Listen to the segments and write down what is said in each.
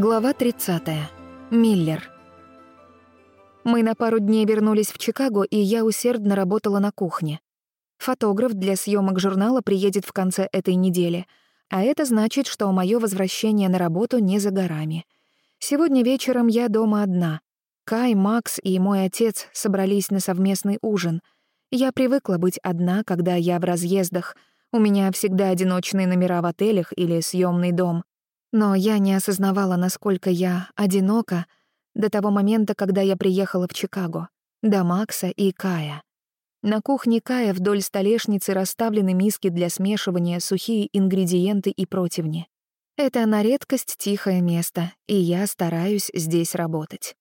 Глава 30. Миллер. Мы на пару дней вернулись в Чикаго, и я усердно работала на кухне. Фотограф для съемок журнала приедет в конце этой недели, а это значит, что мое возвращение на работу не за горами. Сегодня вечером я дома одна. Кай, Макс и мой отец собрались на совместный ужин. Я привыкла быть одна, когда я в разъездах. У меня всегда одиночные номера в отелях или съемный дом. Но я не осознавала, насколько я одинока до того момента, когда я приехала в Чикаго, до Макса и Кая. На кухне Кая вдоль столешницы расставлены миски для смешивания, сухие ингредиенты и противни. Это на редкость тихое место, и я стараюсь здесь работать.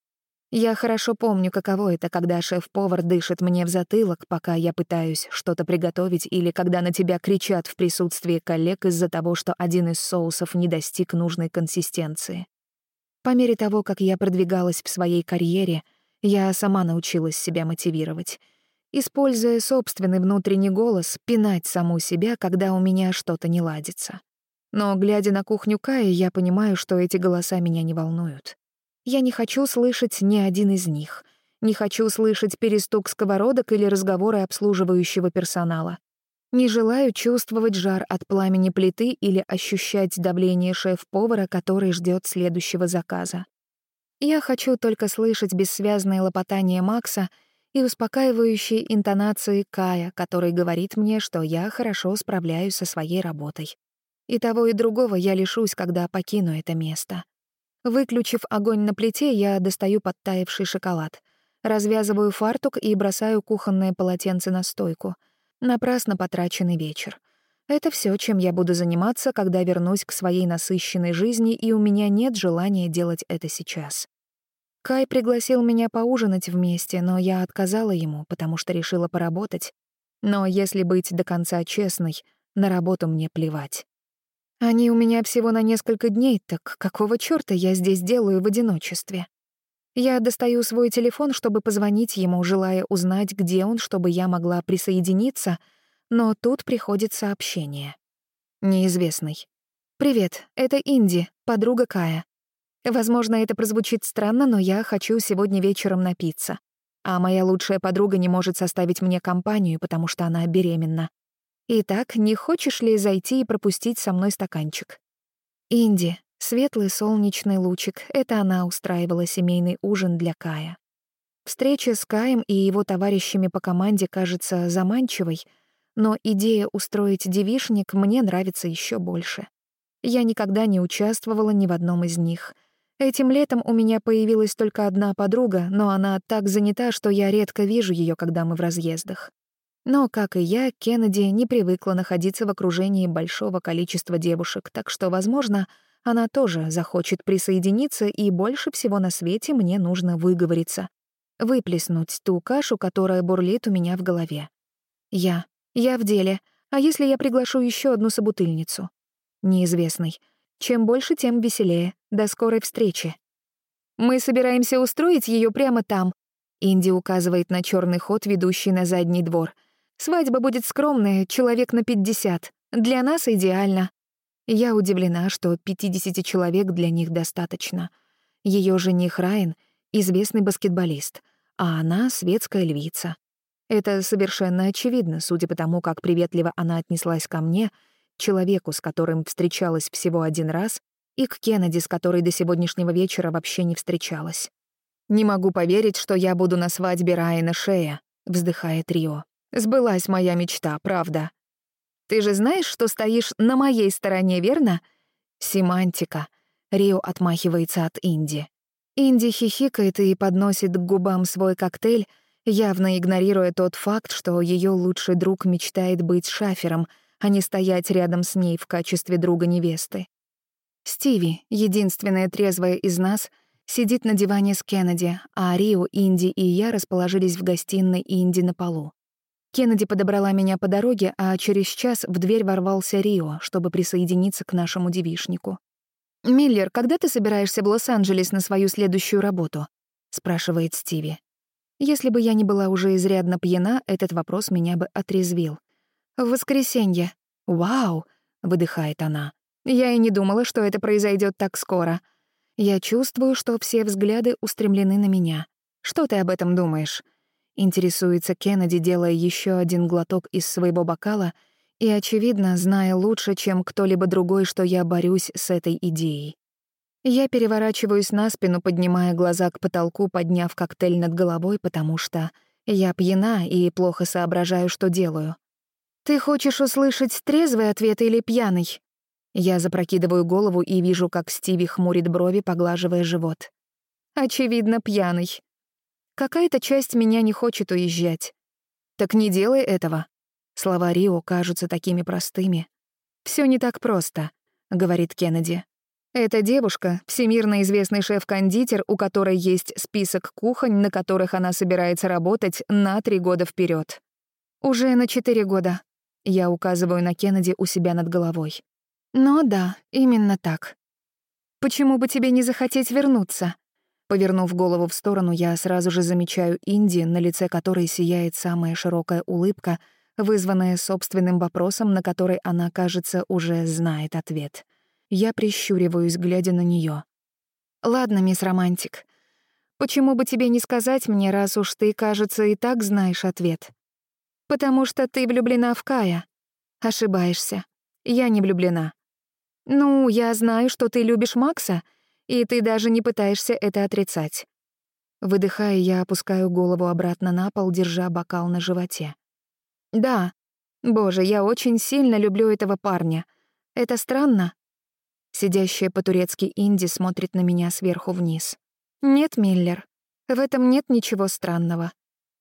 Я хорошо помню, каково это, когда шеф-повар дышит мне в затылок, пока я пытаюсь что-то приготовить, или когда на тебя кричат в присутствии коллег из-за того, что один из соусов не достиг нужной консистенции. По мере того, как я продвигалась в своей карьере, я сама научилась себя мотивировать. Используя собственный внутренний голос, пинать саму себя, когда у меня что-то не ладится. Но, глядя на кухню Кая, я понимаю, Я не хочу слышать ни один из них. Не хочу слышать перестук сковородок или разговоры обслуживающего персонала. Не желаю чувствовать жар от пламени плиты или ощущать давление шеф-повара, который ждет следующего заказа. Я хочу только слышать бессвязное лопотание Макса и успокаивающие интонации Кая, который говорит мне, что я хорошо справляюсь со своей работой. И того и другого я лишусь, когда покину это место. Выключив огонь на плите, я достаю подтаявший шоколад. Развязываю фартук и бросаю кухонное полотенце на стойку. Напрасно потраченный вечер. Это все, чем я буду заниматься, когда вернусь к своей насыщенной жизни, и у меня нет желания делать это сейчас. Кай пригласил меня поужинать вместе, но я отказала ему, потому что решила поработать. Но если быть до конца честной, на работу мне плевать. Они у меня всего на несколько дней, так какого чёрта я здесь делаю в одиночестве? Я достаю свой телефон, чтобы позвонить ему, желая узнать, где он, чтобы я могла присоединиться, но тут приходит сообщение. Неизвестный. «Привет, это Инди, подруга Кая. Возможно, это прозвучит странно, но я хочу сегодня вечером напиться. А моя лучшая подруга не может составить мне компанию, потому что она беременна. Итак, не хочешь ли зайти и пропустить со мной стаканчик? Инди, светлый солнечный лучик, это она устраивала семейный ужин для Кая. Встреча с Каем и его товарищами по команде кажется заманчивой, но идея устроить девишник мне нравится еще больше. Я никогда не участвовала ни в одном из них. Этим летом у меня появилась только одна подруга, но она так занята, что я редко вижу ее, когда мы в разъездах. Но, как и я, Кеннеди не привыкла находиться в окружении большого количества девушек, так что, возможно, она тоже захочет присоединиться, и больше всего на свете мне нужно выговориться. Выплеснуть ту кашу, которая бурлит у меня в голове. Я. Я в деле. А если я приглашу еще одну собутыльницу? Неизвестный. Чем больше, тем веселее. До скорой встречи. Мы собираемся устроить ее прямо там. Инди указывает на черный ход, ведущий на задний двор — Свадьба будет скромная, человек на 50. Для нас идеально. Я удивлена, что 50 человек для них достаточно. Ее жених Райан — известный баскетболист, а она — светская львица. Это совершенно очевидно, судя по тому, как приветливо она отнеслась ко мне, человеку, с которым встречалась всего один раз, и к Кеннеди, с которой до сегодняшнего вечера вообще не встречалась. «Не могу поверить, что я буду на свадьбе Райана Шея», — вздыхает Рио. Сбылась моя мечта, правда. Ты же знаешь, что стоишь на моей стороне, верно? Семантика. Рио отмахивается от Инди. Инди хихикает и подносит к губам свой коктейль, явно игнорируя тот факт, что ее лучший друг мечтает быть шафером, а не стоять рядом с ней в качестве друга невесты. Стиви, единственная трезвая из нас, сидит на диване с Кеннеди, а Рио, Инди и я расположились в гостиной Инди на полу. Кеннеди подобрала меня по дороге, а через час в дверь ворвался Рио, чтобы присоединиться к нашему девишнику. «Миллер, когда ты собираешься в Лос-Анджелес на свою следующую работу?» — спрашивает Стиви. Если бы я не была уже изрядно пьяна, этот вопрос меня бы отрезвил. «В воскресенье». «Вау!» — выдыхает она. «Я и не думала, что это произойдет так скоро. Я чувствую, что все взгляды устремлены на меня. Что ты об этом думаешь?» интересуется Кеннеди, делая еще один глоток из своего бокала и, очевидно, зная лучше, чем кто-либо другой, что я борюсь с этой идеей. Я переворачиваюсь на спину, поднимая глаза к потолку, подняв коктейль над головой, потому что я пьяна и плохо соображаю, что делаю. «Ты хочешь услышать трезвый ответ или пьяный?» Я запрокидываю голову и вижу, как Стиви хмурит брови, поглаживая живот. «Очевидно, пьяный. Какая-то часть меня не хочет уезжать. Так не делай этого. Слова Рио кажутся такими простыми. Все не так просто», — говорит Кеннеди. «Эта девушка — всемирно известный шеф-кондитер, у которой есть список кухонь, на которых она собирается работать на три года вперед. «Уже на четыре года», — я указываю на Кеннеди у себя над головой. «Но да, именно так». «Почему бы тебе не захотеть вернуться?» Повернув голову в сторону, я сразу же замечаю Инди, на лице которой сияет самая широкая улыбка, вызванная собственным вопросом, на который она, кажется, уже знает ответ. Я прищуриваюсь, глядя на нее. «Ладно, мисс Романтик, почему бы тебе не сказать мне, раз уж ты, кажется, и так знаешь ответ? Потому что ты влюблена в Кая. Ошибаешься. Я не влюблена. Ну, я знаю, что ты любишь Макса», и ты даже не пытаешься это отрицать. Выдыхая, я опускаю голову обратно на пол, держа бокал на животе. Да, боже, я очень сильно люблю этого парня. Это странно? Сидящая по-турецки Инди смотрит на меня сверху вниз. Нет, Миллер, в этом нет ничего странного.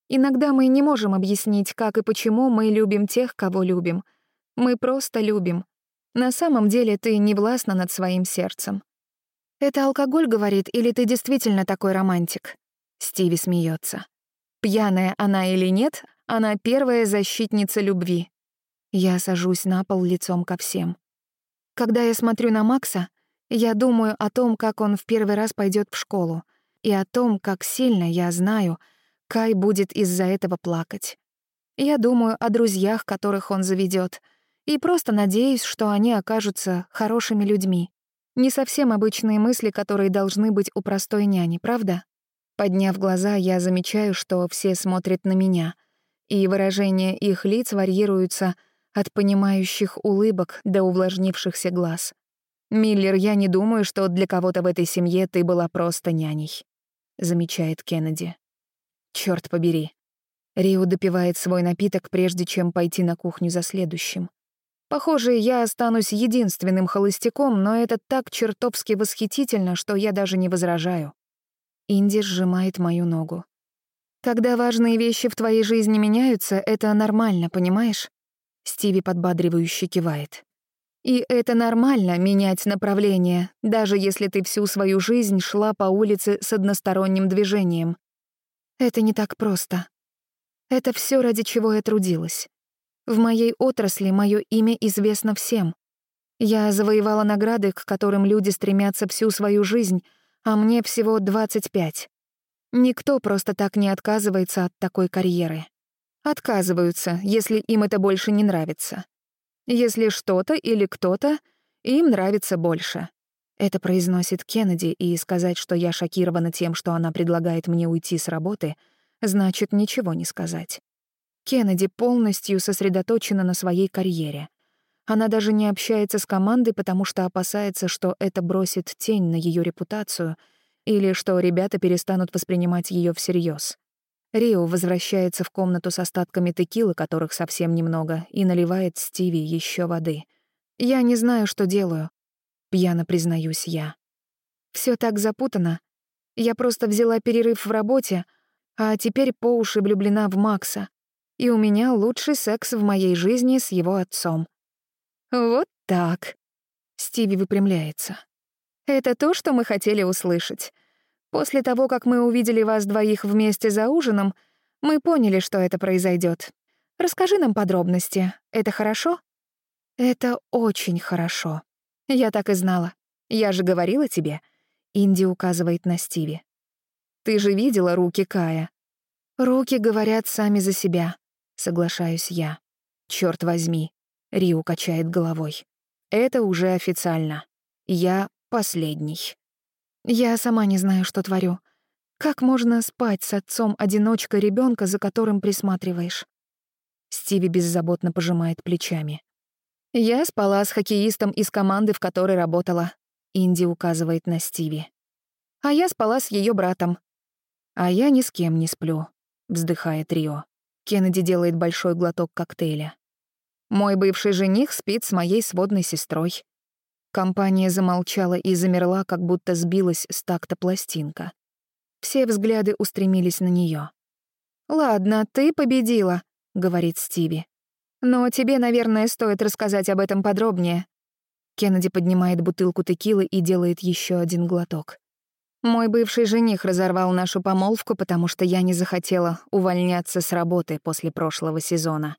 Иногда мы не можем объяснить, как и почему мы любим тех, кого любим. Мы просто любим. На самом деле ты не властна над своим сердцем. Это алкоголь говорит, или ты действительно такой романтик? Стиви смеется. Пьяная она или нет, она первая защитница любви. Я сажусь на пол лицом ко всем. Когда я смотрю на Макса, я думаю о том, как он в первый раз пойдет в школу, и о том, как сильно я знаю — Кай будет из-за этого плакать. Я думаю о друзьях, которых он Не совсем обычные мысли, которые должны быть у простой няни, правда? Подняв глаза, я замечаю, что все смотрят на меня, и выражения их лиц варьируются от понимающих улыбок до увлажнившихся глаз. «Миллер, я не думаю, что для кого-то в этой семье ты была просто няней», — замечает Кеннеди. «Чёрт побери». Рио допивает свой напиток, прежде чем пойти на кухню за следующим. Похоже, я останусь единственным холостяком, но это так чертовски восхитительно, что я даже не возражаю. Инди сжимает мою ногу. Когда важные вещи в твоей жизни меняются, это нормально, понимаешь? Стиви подбадривающе кивает. И это нормально — менять направление, даже если ты всю свою жизнь шла по улице с односторонним движением. Это не так просто. Это все, ради чего я трудилась. В моей отрасли мое имя известно всем. Я завоевала награды, к которым люди стремятся всю свою жизнь, а мне всего 25. Никто просто так не отказывается от такой карьеры. Отказываются, если им это больше не нравится. Если что-то или кто-то им нравится больше. Это произносит Кеннеди, и сказать, что я шокирована тем, что она предлагает мне уйти с работы, значит ничего не сказать. Кеннеди полностью сосредоточена на своей карьере. Она даже не общается с командой, потому что опасается, что это бросит тень на ее репутацию или что ребята перестанут воспринимать ее всерьез. Рио возвращается в комнату с остатками текилы, которых совсем немного, и наливает Стиви еще воды. «Я не знаю, что делаю», — пьяно признаюсь я. Все так запутано. Я просто взяла перерыв в работе, а теперь по уши влюблена в Макса и у меня лучший секс в моей жизни с его отцом. Вот так. Стиви выпрямляется. Это то, что мы хотели услышать. После того, как мы увидели вас двоих вместе за ужином, мы поняли, что это произойдет. Расскажи нам подробности. Это хорошо? Это очень хорошо. Я так и знала. Я же говорила тебе. Инди указывает на Стиви. Ты же видела руки Кая. Руки говорят сами за себя. Соглашаюсь я. Черт возьми. Риу качает головой. Это уже официально. Я последний. Я сама не знаю, что творю. Как можно спать с отцом одиночка ребенка, за которым присматриваешь? Стиви беззаботно пожимает плечами. Я спала с хоккеистом из команды, в которой работала. Инди указывает на Стиви. А я спала с ее братом. А я ни с кем не сплю, вздыхает Рио. Кеннеди делает большой глоток коктейля. «Мой бывший жених спит с моей сводной сестрой». Компания замолчала и замерла, как будто сбилась с такта пластинка. Все взгляды устремились на нее. «Ладно, ты победила», — говорит Стиви. «Но тебе, наверное, стоит рассказать об этом подробнее». Кеннеди поднимает бутылку текилы и делает еще один глоток. Мой бывший жених разорвал нашу помолвку, потому что я не захотела увольняться с работы после прошлого сезона.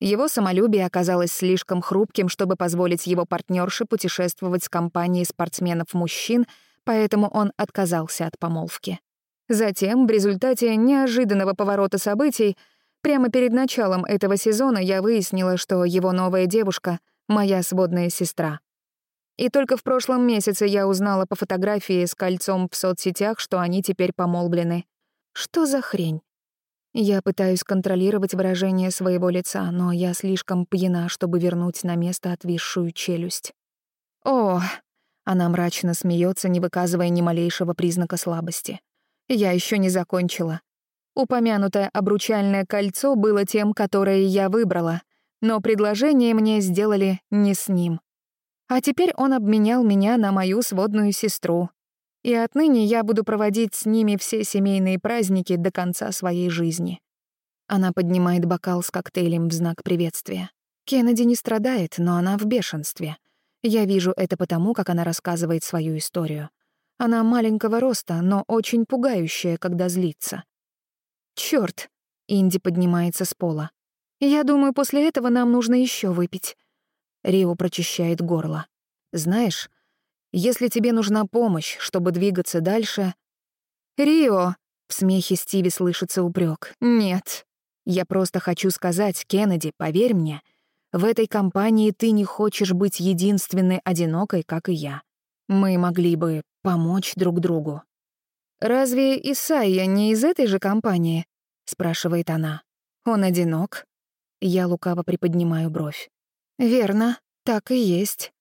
Его самолюбие оказалось слишком хрупким, чтобы позволить его партнерше путешествовать с компанией спортсменов-мужчин, поэтому он отказался от помолвки. Затем, в результате неожиданного поворота событий, прямо перед началом этого сезона я выяснила, что его новая девушка — моя сводная сестра. И только в прошлом месяце я узнала по фотографии с кольцом в соцсетях, что они теперь помолвлены. Что за хрень? Я пытаюсь контролировать выражение своего лица, но я слишком пьяна, чтобы вернуть на место отвисшую челюсть. О, она мрачно смеется, не выказывая ни малейшего признака слабости. Я еще не закончила. Упомянутое обручальное кольцо было тем, которое я выбрала, но предложение мне сделали не с ним. А теперь он обменял меня на мою сводную сестру. И отныне я буду проводить с ними все семейные праздники до конца своей жизни. Она поднимает бокал с коктейлем в знак приветствия. Кеннеди не страдает, но она в бешенстве. Я вижу это потому, как она рассказывает свою историю. Она маленького роста, но очень пугающая, когда злится. «Чёрт!» — Инди поднимается с пола. «Я думаю, после этого нам нужно ещё выпить. Рио прочищает горло. «Знаешь, если тебе нужна помощь, чтобы двигаться дальше...» «Рио!» — в смехе Стиви слышится упрек. «Нет. Я просто хочу сказать, Кеннеди, поверь мне, в этой компании ты не хочешь быть единственной одинокой, как и я. Мы могли бы помочь друг другу». «Разве Исайя не из этой же компании?» — спрашивает она. «Он одинок?» Я лукаво приподнимаю бровь. Верно, так и есть.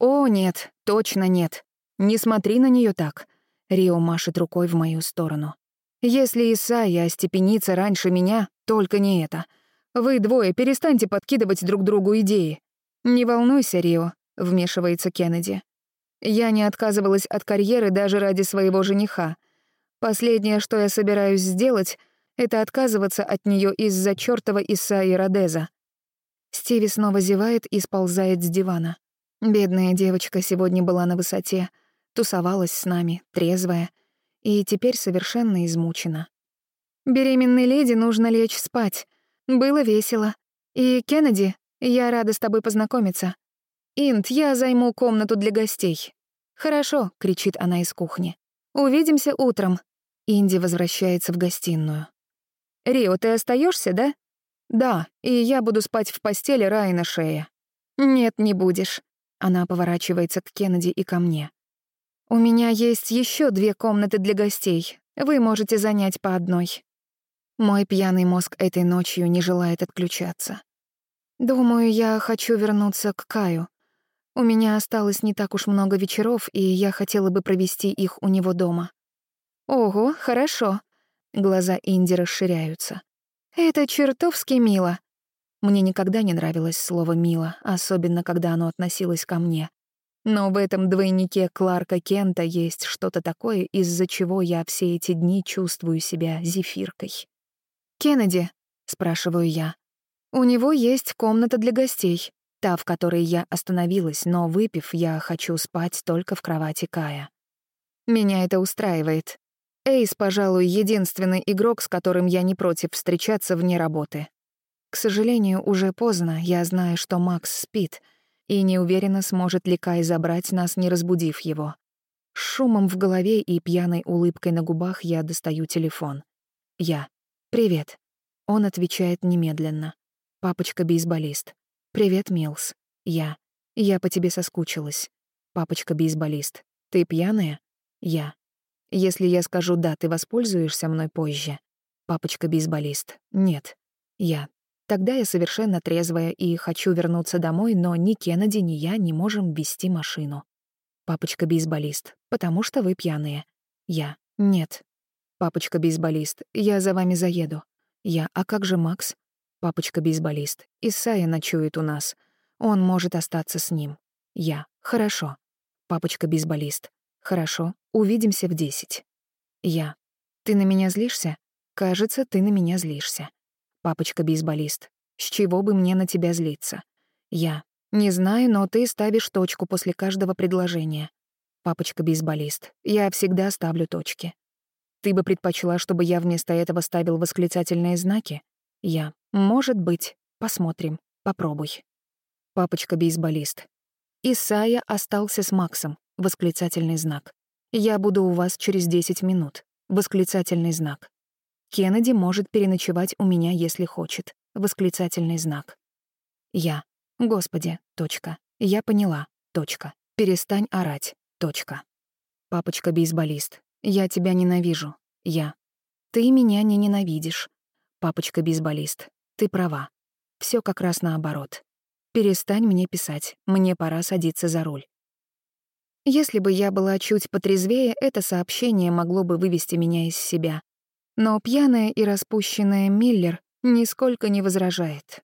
О, нет, точно нет. Не смотри на нее так. Рио машет рукой в мою сторону. Если Исайя остепенится раньше меня, только не это. Вы двое перестаньте подкидывать друг другу идеи. Не волнуйся, Рио, вмешивается Кеннеди. Я не отказывалась от карьеры даже ради своего жениха. Последнее, что я собираюсь сделать, это отказываться от нее из-за чёртова Исаи Родеза. Стиви снова зевает и сползает с дивана. Бедная девочка сегодня была на высоте, тусовалась с нами, трезвая, и теперь совершенно измучена. «Беременной леди нужно лечь спать. Было весело. И, Кеннеди, я рада с тобой познакомиться. Инт, я займу комнату для гостей». «Хорошо», — кричит она из кухни. «Увидимся утром». Инди возвращается в гостиную. «Рио, ты остаешься, да?» Да, и я буду спать в постели Раи Шея. Нет, не будешь. Она поворачивается к Кеннеди и ко мне. У меня есть еще две комнаты для гостей. Вы можете занять по одной. Мой пьяный мозг этой ночью не желает отключаться. Думаю, я хочу вернуться к Каю. У меня осталось не так уж много вечеров, и я хотела бы провести их у него дома. Ого, хорошо. Глаза Инди расширяются. Это чертовски мило. Мне никогда не нравилось слово «мило», особенно когда оно относилось ко мне. Но в этом двойнике Кларка Кента есть что-то такое, из-за чего я все эти дни чувствую себя зефиркой. «Кеннеди», — спрашиваю я, — «у него есть комната для гостей, та, в которой я остановилась, но, выпив, я хочу спать только в кровати Кая. Меня это устраивает. Эйс, пожалуй, единственный игрок, с которым я не против встречаться вне работы. К сожалению, уже поздно, я знаю, что Макс спит, и не уверена, сможет ли Кай забрать нас, не разбудив его. С шумом в голове и пьяной улыбкой на губах я достаю телефон. Я. «Привет». Он отвечает немедленно. «Папочка-бейсболист». «Привет, Милс». Я. «Я по тебе соскучилась». «Папочка-бейсболист». «Ты пьяная?» Я. Если я скажу «да», ты воспользуешься мной позже? Папочка-бейсболист. Нет. Я. Тогда я совершенно трезвая и хочу вернуться домой, но ни Кеннеди, ни я не можем вести машину. Папочка-бейсболист. Потому что вы пьяные. Я. Нет. Папочка-бейсболист. Я за вами заеду. Я. А как же Макс? Папочка-бейсболист. Исайя ночует у нас. Он может остаться с ним. Я. Хорошо. Папочка-бейсболист. Хорошо. Увидимся в десять. Я. Ты на меня злишься? Кажется, ты на меня злишься. Папочка-бейсболист. С чего бы мне на тебя злиться? Я. Не знаю, но ты ставишь точку после каждого предложения. Папочка-бейсболист. Я всегда ставлю точки. Ты бы предпочла, чтобы я вместо этого ставил восклицательные знаки? Я. Может быть. Посмотрим. Попробуй. Папочка-бейсболист. Исайя остался с Максом. Восклицательный знак. «Я буду у вас через 10 минут». Восклицательный знак. «Кеннеди может переночевать у меня, если хочет». Восклицательный знак. Я. Господи. Точка. Я поняла. Точка. Перестань орать. Точка. Папочка-бейсболист. Я тебя ненавижу. Я. Ты меня не ненавидишь. Папочка-бейсболист. Ты права. Все как раз наоборот. Перестань мне писать. Мне пора садиться за руль. Если бы я была чуть потрезвее, это сообщение могло бы вывести меня из себя. Но пьяная и распущенная Миллер нисколько не возражает.